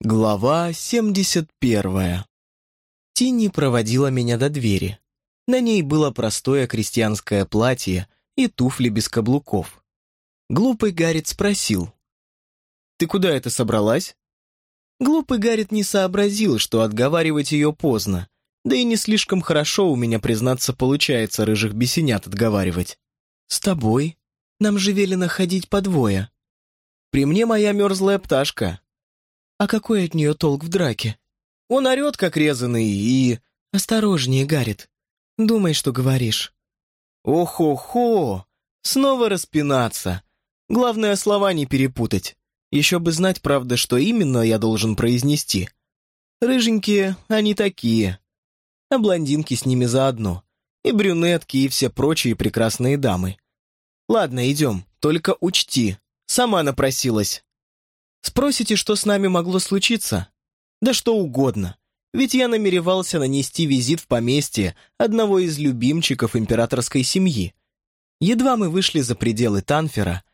Глава 71 Тинни проводила меня до двери. На ней было простое крестьянское платье и туфли без каблуков. Глупый Гаррит спросил. «Ты куда это собралась?» Глупый Гаррит не сообразил, что отговаривать ее поздно, да и не слишком хорошо у меня, признаться, получается рыжих бесенят отговаривать. «С тобой? Нам же велено ходить по двое. При мне моя мерзлая пташка, а какой от нее толк в драке? Он орет, как резанный, и... Осторожнее, Гаррит. Думай, что говоришь. Ох-хо-хо! Снова распинаться. Главное, слова не перепутать. Еще бы знать, правда, что именно я должен произнести. Рыженькие, они такие. А блондинки с ними заодно. И брюнетки, и все прочие прекрасные дамы. Ладно, идем, только учти. Сама напросилась. Спросите, что с нами могло случиться? Да что угодно. Ведь я намеревался нанести визит в поместье одного из любимчиков императорской семьи. Едва мы вышли за пределы Танфера,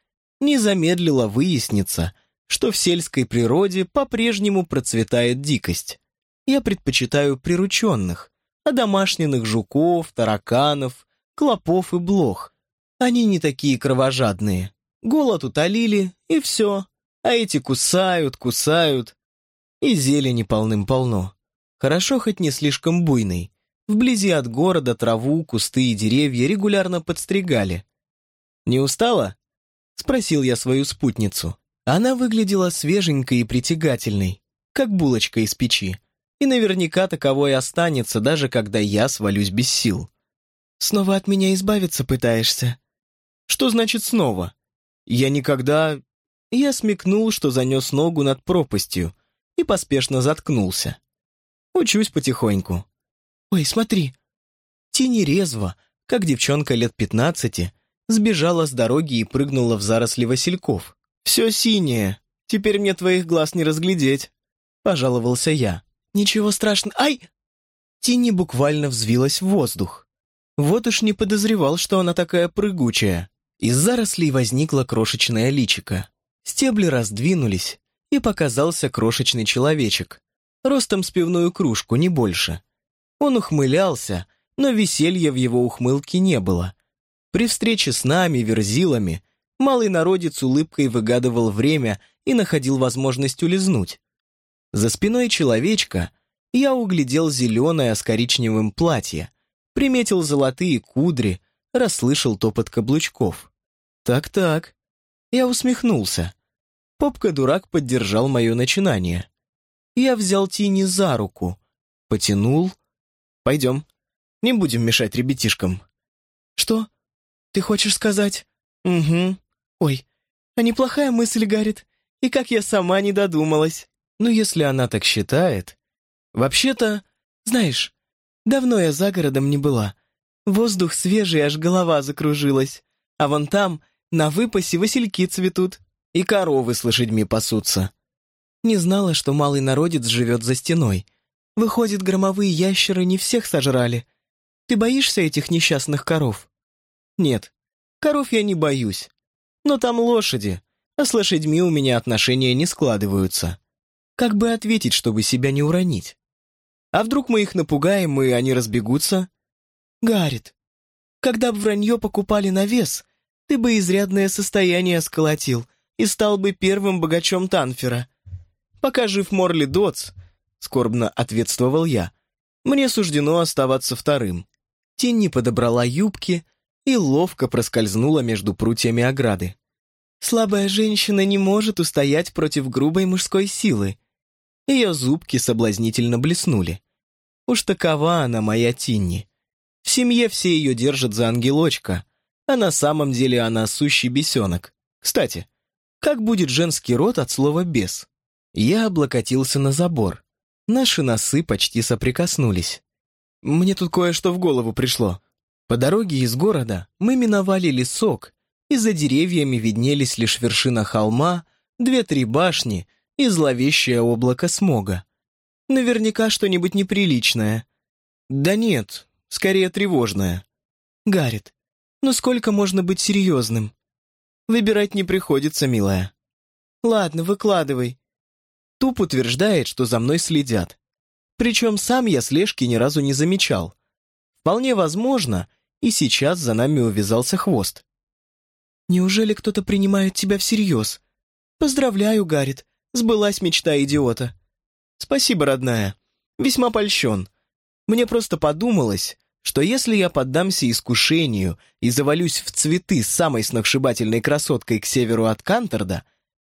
не замедлило выясниться, что в сельской природе по-прежнему процветает дикость. Я предпочитаю прирученных, одомашненных жуков, тараканов, клопов и блох. Они не такие кровожадные. Голод утолили, и все. А эти кусают, кусают. И зелени полным-полно. Хорошо хоть не слишком буйный. Вблизи от города траву, кусты и деревья регулярно подстригали. «Не устала?» — спросил я свою спутницу. Она выглядела свеженькой и притягательной, как булочка из печи. И наверняка таковой останется, даже когда я свалюсь без сил. «Снова от меня избавиться пытаешься?» «Что значит снова?» «Я никогда я смекнул, что занес ногу над пропастью, и поспешно заткнулся. Учусь потихоньку. «Ой, смотри!» Тини резво, как девчонка лет пятнадцати, сбежала с дороги и прыгнула в заросли васильков. «Все синее, теперь мне твоих глаз не разглядеть», — пожаловался я. «Ничего страшного. Ай!» Тини буквально взвилась в воздух. Вот уж не подозревал, что она такая прыгучая. Из зарослей возникла крошечная личика. Стебли раздвинулись, и показался крошечный человечек, ростом с пивную кружку, не больше. Он ухмылялся, но веселья в его ухмылке не было. При встрече с нами, верзилами, малый народец улыбкой выгадывал время и находил возможность улизнуть. За спиной человечка я углядел зеленое с коричневым платье, приметил золотые кудри, расслышал топот каблучков. Так-так, я усмехнулся. Попка-дурак поддержал мое начинание. Я взял Тини за руку, потянул. «Пойдем, не будем мешать ребятишкам». «Что? Ты хочешь сказать?» «Угу. Ой, а неплохая мысль, Гаррит. И как я сама не додумалась. Ну, если она так считает. Вообще-то, знаешь, давно я за городом не была. Воздух свежий, аж голова закружилась. А вон там на выпасе васильки цветут, и коровы с лошадьми пасутся. Не знала, что малый народец живет за стеной. Выходит, громовые ящеры не всех сожрали. Ты боишься этих несчастных коров? Нет, коров я не боюсь. Но там лошади, а с лошадьми у меня отношения не складываются. Как бы ответить, чтобы себя не уронить? А вдруг мы их напугаем, и они разбегутся? Гаррит, когда бы вранье покупали на вес, ты бы изрядное состояние сколотил и стал бы первым богачом Танфера. Пока жив Морли Дотс, скорбно ответствовал я, мне суждено оставаться вторым. Тинни подобрала юбки и ловко проскользнула между прутьями ограды. Слабая женщина не может устоять против грубой мужской силы. Ее зубки соблазнительно блеснули. Уж такова она, моя Тинни. В семье все ее держат за ангелочка, а на самом деле она сущий бесенок. Кстати, как будет женский род от слова «бес»? Я облокотился на забор. Наши носы почти соприкоснулись. Мне тут кое-что в голову пришло. По дороге из города мы миновали лесок, и за деревьями виднелись лишь вершина холма, две-три башни и зловещее облако смога. Наверняка что-нибудь неприличное. Да нет, скорее тревожное. Гаррит, ну сколько можно быть серьезным? Выбирать не приходится, милая. Ладно, выкладывай. Туп утверждает, что за мной следят. Причем сам я слежки ни разу не замечал. Вполне возможно, и сейчас за нами увязался хвост. «Неужели кто-то принимает тебя всерьез? Поздравляю, Гаррит, сбылась мечта идиота». «Спасибо, родная. Весьма польщен. Мне просто подумалось, что если я поддамся искушению и завалюсь в цветы с самой сногсшибательной красоткой к северу от Канторда,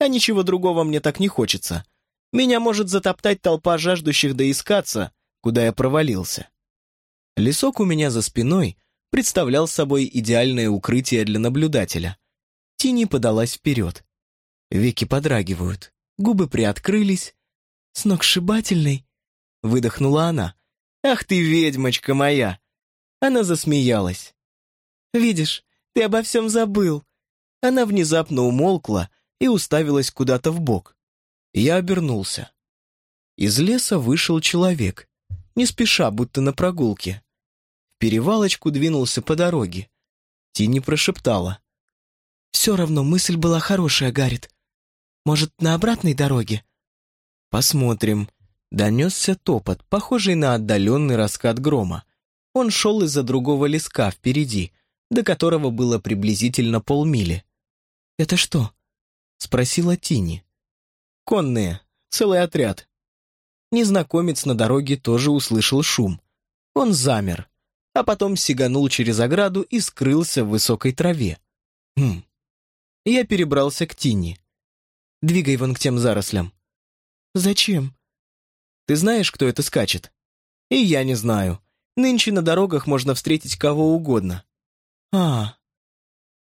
а ничего другого мне так не хочется, меня может затоптать толпа жаждущих доискаться, куда я провалился. Лесок у меня за спиной представлял собой идеальное укрытие для наблюдателя. Тини подалась вперед. Веки подрагивают, губы приоткрылись. «Сногсшибательный!» — выдохнула она. «Ах ты, ведьмочка моя!» Она засмеялась. «Видишь, ты обо всем забыл». Она внезапно умолкла и уставилась куда-то в бок. Я обернулся. Из леса вышел человек, не спеша, будто на прогулке. В перевалочку двинулся по дороге. Тини прошептала. «Все равно мысль была хорошая, Гаррит. Может, на обратной дороге?» «Посмотрим». Донесся топот, похожий на отдаленный раскат грома. Он шел из-за другого леска впереди, до которого было приблизительно полмили. «Это что?» — спросила Тини. Конные, целый отряд. Незнакомец на дороге тоже услышал шум. Он замер, а потом сиганул через ограду и скрылся в высокой траве. Хм. Я перебрался к Тине. Двигай вон к тем зарослям. Зачем? Ты знаешь, кто это скачет? И я не знаю. Нынче на дорогах можно встретить кого угодно. А.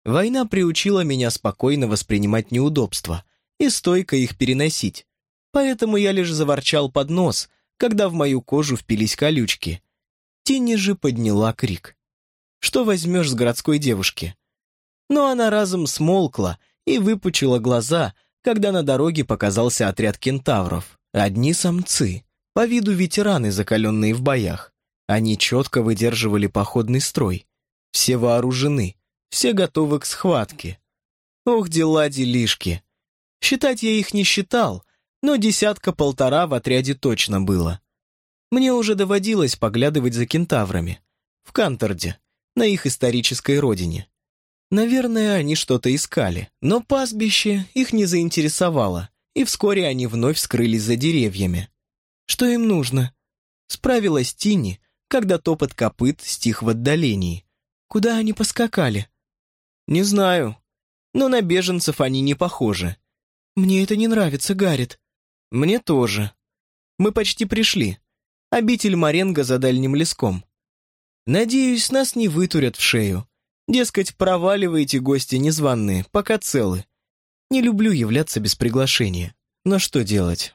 Война приучила меня спокойно воспринимать неудобства — и стойко их переносить. Поэтому я лишь заворчал под нос, когда в мою кожу впились колючки. Тинни же подняла крик. «Что возьмешь с городской девушки?» Но она разом смолкла и выпучила глаза, когда на дороге показался отряд кентавров. Одни самцы, по виду ветераны, закаленные в боях. Они четко выдерживали походный строй. Все вооружены, все готовы к схватке. Ох, дела делишки. Считать я их не считал, но десятка-полтора в отряде точно было. Мне уже доводилось поглядывать за кентаврами. В Канторде, на их исторической родине. Наверное, они что-то искали, но пастбище их не заинтересовало, и вскоре они вновь скрылись за деревьями. Что им нужно? Справилась Тини, когда топот копыт стих в отдалении. Куда они поскакали? Не знаю, но на беженцев они не похожи. «Мне это не нравится, Гаррит». «Мне тоже. Мы почти пришли. Обитель Маренго за дальним леском. Надеюсь, нас не вытурят в шею. Дескать, проваливайте, гости незваные, пока целы. Не люблю являться без приглашения. Но что делать?